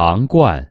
长冠。